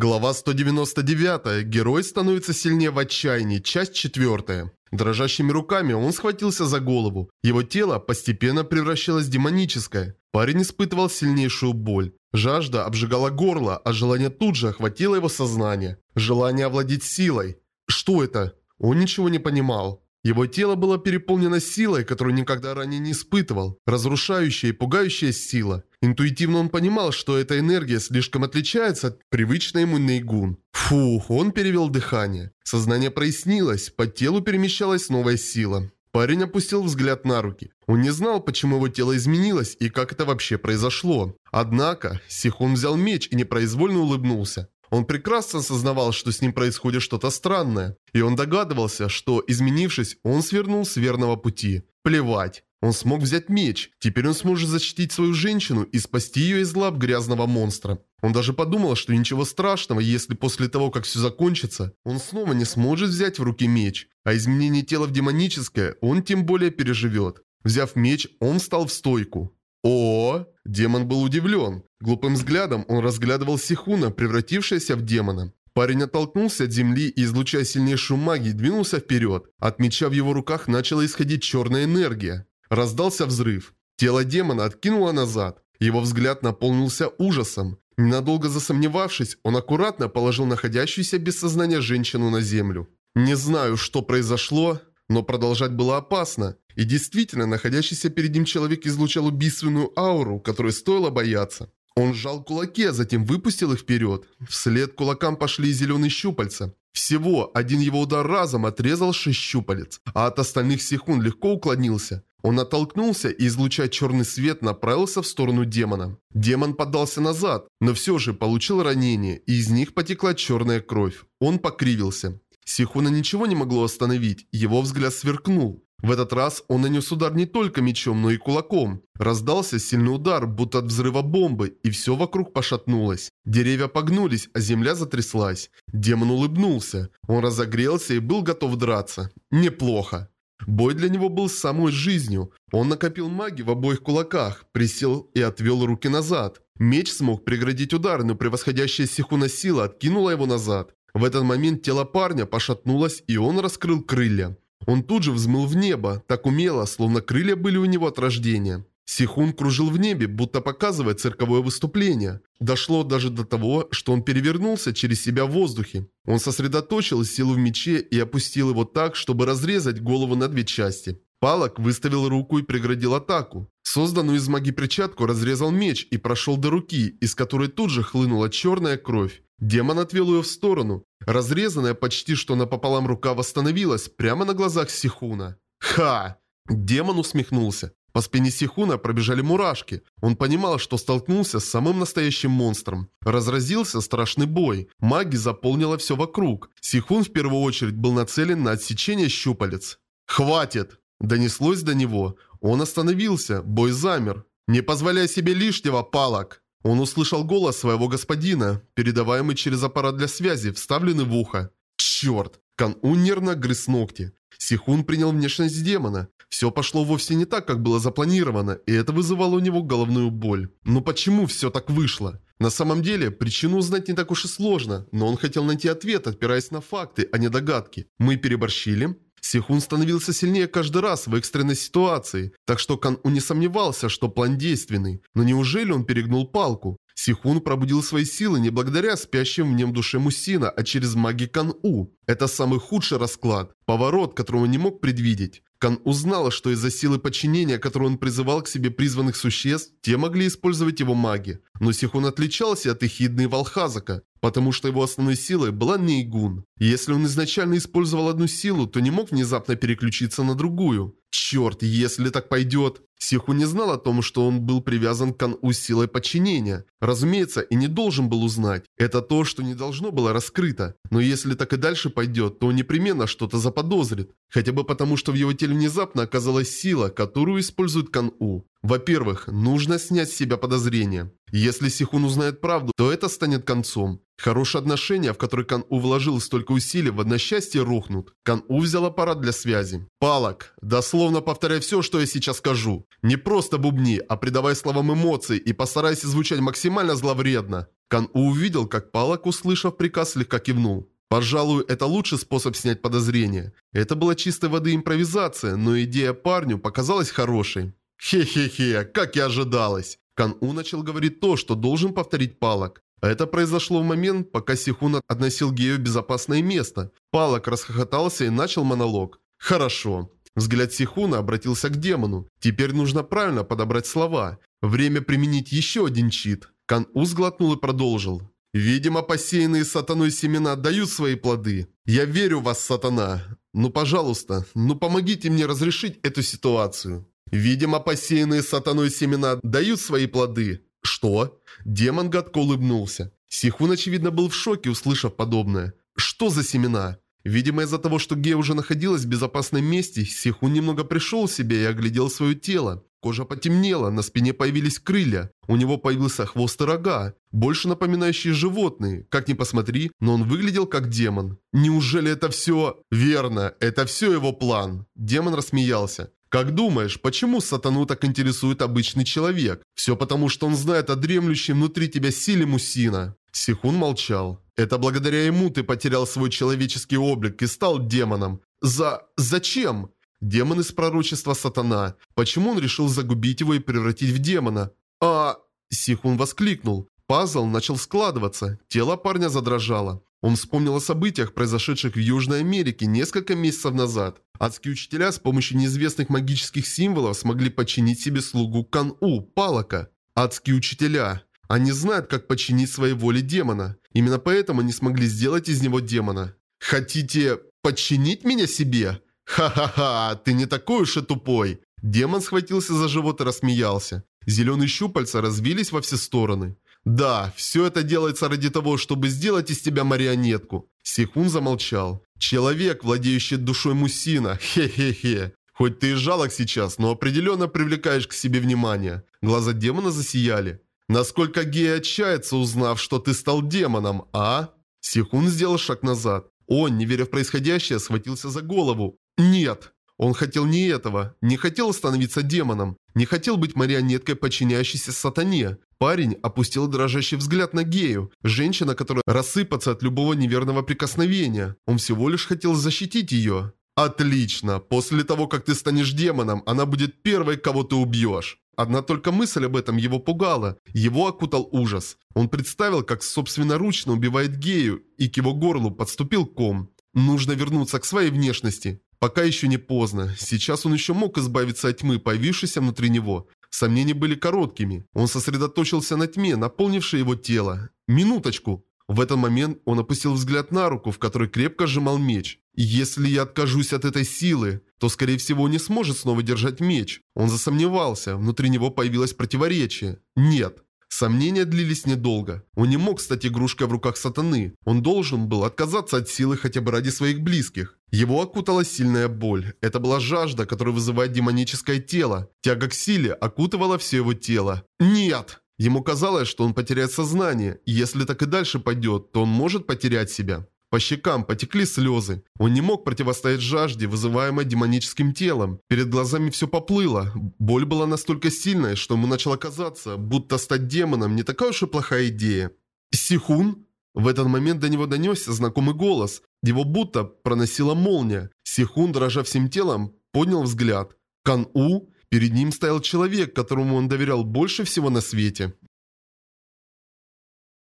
Глава 199. Герой становится сильнее в отчаянии. Часть 4. Дрожащими руками он схватился за голову. Его тело постепенно превращалось в демоническое. Парень испытывал сильнейшую боль. Жажда обжигала горло, а желание тут же охватило его сознание. Желание овладеть силой. Что это? Он ничего не понимал. Его тело было переполнено силой, которую никогда ранее не испытывал. Разрушающая и пугающая сила. Интуитивно он понимал, что эта энергия слишком отличается от привычной ему Нейгун. Фух, он перевел дыхание. Сознание прояснилось, по телу перемещалась новая сила. Парень опустил взгляд на руки. Он не знал, почему его тело изменилось и как это вообще произошло. Однако, Сихон взял меч и непроизвольно улыбнулся. Он прекрасно осознавал, что с ним происходит что-то странное. И он догадывался, что, изменившись, он свернул с верного пути. Плевать. Он смог взять меч. Теперь он сможет защитить свою женщину и спасти ее из лап грязного монстра. Он даже подумал, что ничего страшного, если после того, как все закончится, он снова не сможет взять в руки меч. А изменение тела в демоническое он тем более переживет. Взяв меч, он встал в стойку. О, демон был удивлен. Глупым взглядом он разглядывал Сихуна, превратившегося в демона. Парень оттолкнулся от земли и, излучая сильнейшую магию, двинулся вперед. От меча в его руках начала исходить черная энергия. Раздался взрыв. Тело демона откинуло назад. Его взгляд наполнился ужасом. Ненадолго засомневавшись, он аккуратно положил находящуюся без сознания женщину на землю. Не знаю, что произошло, но продолжать было опасно. И действительно, находящийся перед ним человек излучал убийственную ауру, которой стоило бояться. Он сжал кулаки, а затем выпустил их вперед. Вслед кулакам пошли зеленые щупальца. Всего один его удар разом отрезал шесть щупалец, а от остальных секунд легко уклонился. Он оттолкнулся и, излучая черный свет, направился в сторону демона. Демон поддался назад, но все же получил ранение, и из них потекла черная кровь. Он покривился. Сихуна ничего не могло остановить, его взгляд сверкнул. В этот раз он нанес удар не только мечом, но и кулаком. Раздался сильный удар, будто от взрыва бомбы, и все вокруг пошатнулось. Деревья погнулись, а земля затряслась. Демон улыбнулся. Он разогрелся и был готов драться. Неплохо. Бой для него был самой жизнью. Он накопил маги в обоих кулаках, присел и отвел руки назад. Меч смог преградить удар, но превосходящая Сихуна сила откинула его назад. В этот момент тело парня пошатнулось, и он раскрыл крылья. Он тут же взмыл в небо, так умело, словно крылья были у него от рождения. Сихун кружил в небе, будто показывая цирковое выступление. Дошло даже до того, что он перевернулся через себя в воздухе. Он сосредоточил силу в мече и опустил его так, чтобы разрезать голову на две части. Палок выставил руку и преградил атаку. Созданную из магии перчатку разрезал меч и прошел до руки, из которой тут же хлынула черная кровь. Демон отвел ее в сторону. Разрезанная почти что напополам рука восстановилась прямо на глазах Сихуна. «Ха!» Демон усмехнулся. По спине Сихуна пробежали мурашки. Он понимал, что столкнулся с самым настоящим монстром. Разразился страшный бой. Маги заполнила все вокруг. Сихун в первую очередь был нацелен на отсечение щупалец. «Хватит!» Донеслось до него. Он остановился. Бой замер. «Не позволяй себе лишнего, палок!» Он услышал голос своего господина, передаваемый через аппарат для связи, вставленный в ухо. «Черт!» Кан-Ун нервно грыз ногти. Сихун принял внешность демона. Все пошло вовсе не так, как было запланировано, и это вызывало у него головную боль. Но почему все так вышло? На самом деле, причину узнать не так уж и сложно, но он хотел найти ответ, опираясь на факты, а не догадки. Мы переборщили? Сихун становился сильнее каждый раз в экстренной ситуации, так что Кан-У не сомневался, что план действенный. Но неужели он перегнул палку? Сихун пробудил свои силы не благодаря спящим в нем душе Мусина, а через маги Кан-У. Это самый худший расклад, поворот, которого не мог предвидеть. Кан узнала, что из-за силы подчинения, которую он призывал к себе призванных существ, те могли использовать его маги. Но Сихун отличался от Эхидны Валхазака, потому что его основной силой была Нейгун. если он изначально использовал одну силу, то не мог внезапно переключиться на другую. Черт, если так пойдет... Сиху не знал о том, что он был привязан к Кан-У силой подчинения. Разумеется, и не должен был узнать. Это то, что не должно было раскрыто. Но если так и дальше пойдет, то он непременно что-то заподозрит. Хотя бы потому, что в его теле внезапно оказалась сила, которую использует Кан-У. Во-первых, нужно снять с себя подозрения. Если Сихун узнает правду, то это станет концом. Хорошие отношения, в которые Кан-У вложил столько усилий, в одночасье рухнут. Кан-У взял аппарат для связи. «Палок, дословно повторяй все, что я сейчас скажу. Не просто бубни, а придавай словам эмоции и постарайся звучать максимально зловредно». Кан-У увидел, как Палак, услышав приказ, слегка кивнул. Пожалуй, это лучший способ снять подозрения. Это была чистой воды импровизация, но идея парню показалась хорошей. Хе-хе-хе, как и ожидалось. Кан-У начал говорить то, что должен повторить Палак. Это произошло в момент, пока Сихун относил Гею в безопасное место. Палак расхохотался и начал монолог. «Хорошо». Взгляд Сихуна обратился к демону. Теперь нужно правильно подобрать слова. Время применить еще один чит. Кан-У сглотнул и продолжил. «Видимо, посеянные сатаной семена дают свои плоды. Я верю в вас, сатана. Ну, пожалуйста, ну помогите мне разрешить эту ситуацию. Видимо, посеянные сатаной семена дают свои плоды. Что? Демон гадко улыбнулся. Сихун, очевидно, был в шоке, услышав подобное. Что за семена? Видимо, из-за того, что Гея уже находилась в безопасном месте, Сихун немного пришел в себя и оглядел свое тело. Кожа потемнела, на спине появились крылья. У него появился хвост и рога, больше напоминающие животные. Как ни посмотри, но он выглядел как демон. Неужели это все... Верно, это все его план. Демон рассмеялся. Как думаешь, почему сатану так интересует обычный человек? Все потому, что он знает о дремлющем внутри тебя силе Мусина. Сихун молчал. Это благодаря ему ты потерял свой человеческий облик и стал демоном. За... зачем? Демон из пророчества сатана. Почему он решил загубить его и превратить в демона? А... Сихун воскликнул. Пазл начал складываться. Тело парня задрожало. Он вспомнил о событиях, произошедших в Южной Америке несколько месяцев назад. Адские учителя с помощью неизвестных магических символов смогли подчинить себе слугу Кан-У, Палака. Адские учителя. Они знают, как подчинить своей воле демона. Именно поэтому они смогли сделать из него демона. Хотите подчинить меня себе? Ха-ха-ха, ты не такой уж и тупой. Демон схватился за живот и рассмеялся. Зеленые щупальца развились во все стороны. Да, все это делается ради того, чтобы сделать из тебя марионетку. Сихун замолчал. Человек, владеющий душой Мусина. Хе-хе-хе. Хоть ты и жалок сейчас, но определенно привлекаешь к себе внимание. Глаза демона засияли. Насколько гей отчается, узнав, что ты стал демоном, а? Сихун сделал шаг назад. Он, не веря в происходящее, схватился за голову. Нет. Он хотел не этого. Не хотел становиться демоном. Не хотел быть марионеткой, подчиняющейся сатане. Парень опустил дрожащий взгляд на Гею, женщина, которая рассыпаться от любого неверного прикосновения. Он всего лишь хотел защитить ее. Отлично. После того, как ты станешь демоном, она будет первой, кого ты убьешь. Одна только мысль об этом его пугала. Его окутал ужас. Он представил, как собственноручно убивает Гею, и к его горлу подступил ком. Нужно вернуться к своей внешности. Пока еще не поздно. Сейчас он еще мог избавиться от тьмы, появившейся внутри него. Сомнения были короткими. Он сосредоточился на тьме, наполнившей его тело. Минуточку. В этот момент он опустил взгляд на руку, в которой крепко сжимал меч. «Если я откажусь от этой силы, то, скорее всего, не сможет снова держать меч». Он засомневался, внутри него появилось противоречие. «Нет, Сомнения длились недолго. Он не мог стать игрушкой в руках сатаны. Он должен был отказаться от силы хотя бы ради своих близких. Его окутала сильная боль. Это была жажда, которая вызывает демоническое тело. Тяга к силе окутывала все его тело. «Нет!» Ему казалось, что он потеряет сознание, если так и дальше пойдет, то он может потерять себя. По щекам потекли слезы. Он не мог противостоять жажде, вызываемой демоническим телом. Перед глазами все поплыло. Боль была настолько сильной, что ему начало казаться, будто стать демоном не такая уж и плохая идея. «Сихун?» В этот момент до него донесся знакомый голос. Его будто проносила молния. Сихун, дрожа всем телом, поднял взгляд. Кан-У? Перед ним стоял человек, которому он доверял больше всего на свете.